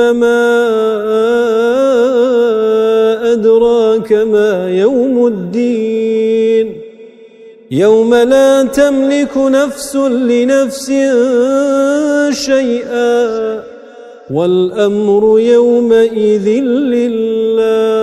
ما أدراك ما يوم الدين. يوم لا تملك نفس لنفس شيئا والأمر يومئذ لله.